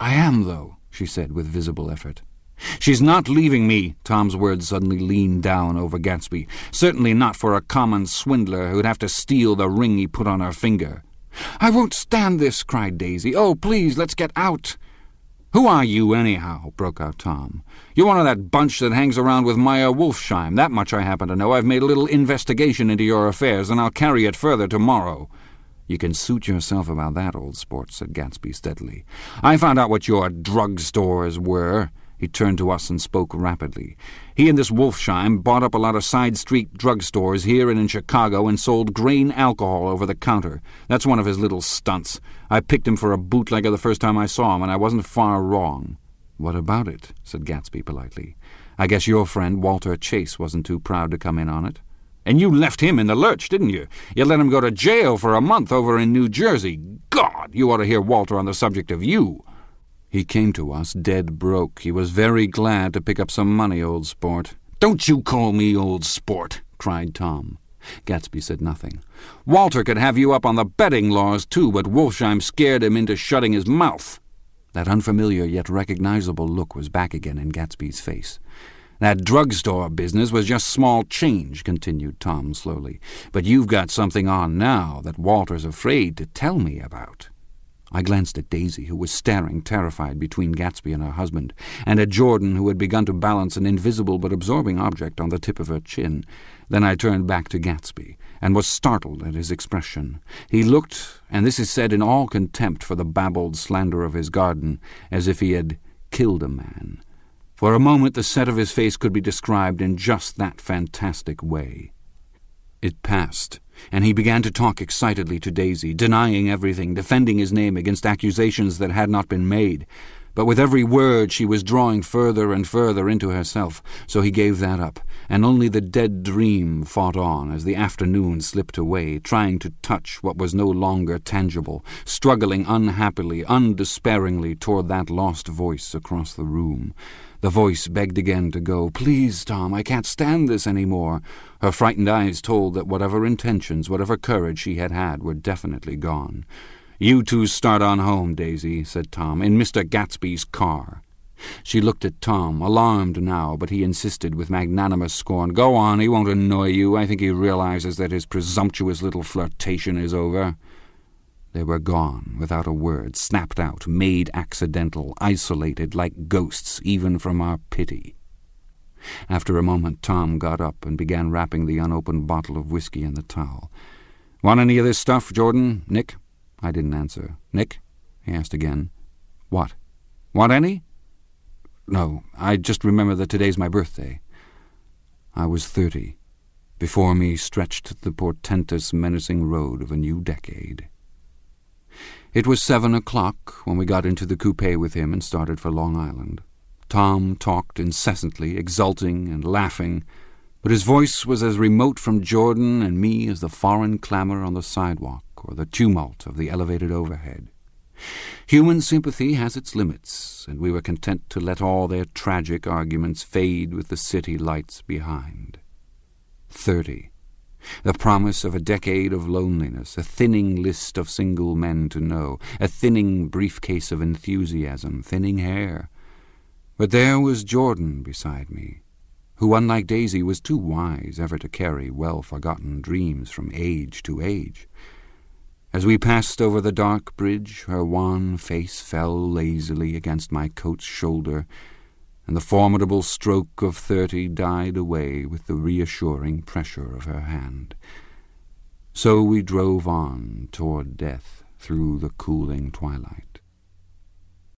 I am, though, she said with visible effort. She's not leaving me, Tom's words suddenly leaned down over Gatsby. Certainly not for a common swindler who'd have to steal the ring he put on her finger. I won't stand this, cried Daisy. Oh, please, let's get out. Who are you, anyhow? broke out Tom. You're one of that bunch that hangs around with Meyer Wolfsheim. That much I happen to know. I've made a little investigation into your affairs, and I'll carry it further tomorrow. You can suit yourself about that, old sport, said Gatsby steadily. I found out what your drug stores were. He turned to us and spoke rapidly. He and this Wolfsheim bought up a lot of side street drugstores here and in Chicago and sold grain alcohol over the counter. That's one of his little stunts. I picked him for a bootlegger the first time I saw him, and I wasn't far wrong. What about it? said Gatsby politely. I guess your friend Walter Chase wasn't too proud to come in on it. And you left him in the lurch, didn't you? You let him go to jail for a month over in New Jersey. God, you ought to hear Walter on the subject of you. He came to us dead broke. He was very glad to pick up some money, old sport. Don't you call me old sport, cried Tom. Gatsby said nothing. Walter could have you up on the betting laws, too, but Wolfsheim scared him into shutting his mouth. That unfamiliar yet recognizable look was back again in Gatsby's face. That drugstore business was just small change, continued Tom slowly. But you've got something on now that Walter's afraid to tell me about. I glanced at Daisy, who was staring terrified between Gatsby and her husband, and at Jordan, who had begun to balance an invisible but absorbing object on the tip of her chin. Then I turned back to Gatsby, and was startled at his expression. He looked, and this is said in all contempt for the babbled slander of his garden, as if he had killed a man. For a moment the set of his face could be described in just that fantastic way. It passed and he began to talk excitedly to Daisy, denying everything, defending his name against accusations that had not been made. But with every word she was drawing further and further into herself, so he gave that up, and only the dead dream fought on as the afternoon slipped away, trying to touch what was no longer tangible, struggling unhappily, undespairingly toward that lost voice across the room. The voice begged again to go. Please, Tom, I can't stand this any more. Her frightened eyes told that whatever intentions, whatever courage she had had, were definitely gone. You two start on home, Daisy, said Tom, in Mr. Gatsby's car. She looked at Tom, alarmed now, but he insisted with magnanimous scorn. Go on, he won't annoy you. I think he realizes that his presumptuous little flirtation is over. They were gone, without a word, snapped out, made accidental, isolated, like ghosts, even from our pity. After a moment, Tom got up and began wrapping the unopened bottle of whiskey in the towel. Want any of this stuff, Jordan? Nick? I didn't answer. Nick? he asked again. What? Want any? No, I just remember that today's my birthday. I was thirty. Before me stretched the portentous, menacing road of a new decade. It was seven o'clock when we got into the coupe with him and started for Long Island. Tom talked incessantly, exulting and laughing, but his voice was as remote from Jordan and me as the foreign clamour on the sidewalk or the tumult of the elevated overhead. Human sympathy has its limits, and we were content to let all their tragic arguments fade with the city lights behind. Thirty. The promise of a decade of loneliness, a thinning list of single men to know, a thinning briefcase of enthusiasm, thinning hair. But there was Jordan beside me, who, unlike Daisy, was too wise ever to carry well-forgotten dreams from age to age. As we passed over the dark bridge, her wan face fell lazily against my coat's shoulder, and the formidable stroke of thirty died away with the reassuring pressure of her hand. So we drove on toward death through the cooling twilight.